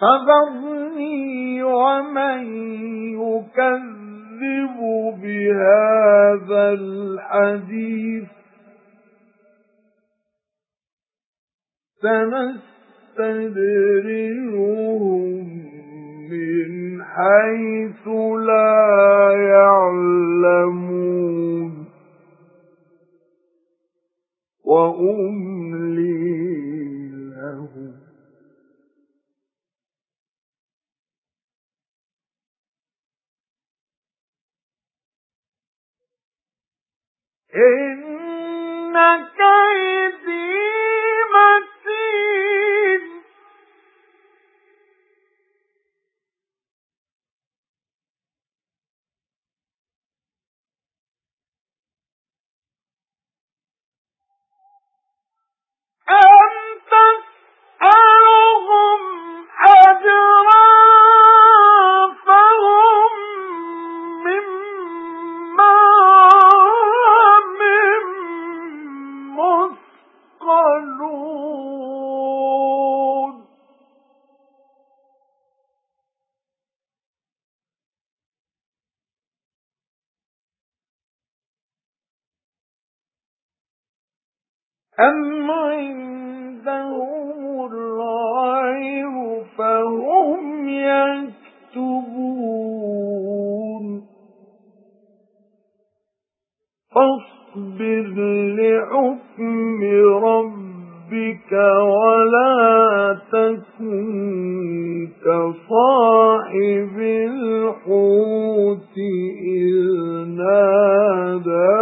فذرني ومن يكذب بهذا الحديث. سنستدرجهم من حيث لا يعلمون. وأملي إِنَّ أَمْ عِندَهُمُ الْغَيْبُ فَهُمْ يَكْتُبُونَ فاصبر لحكم ربك ولا تكن كصاحب الحوت إذ نادى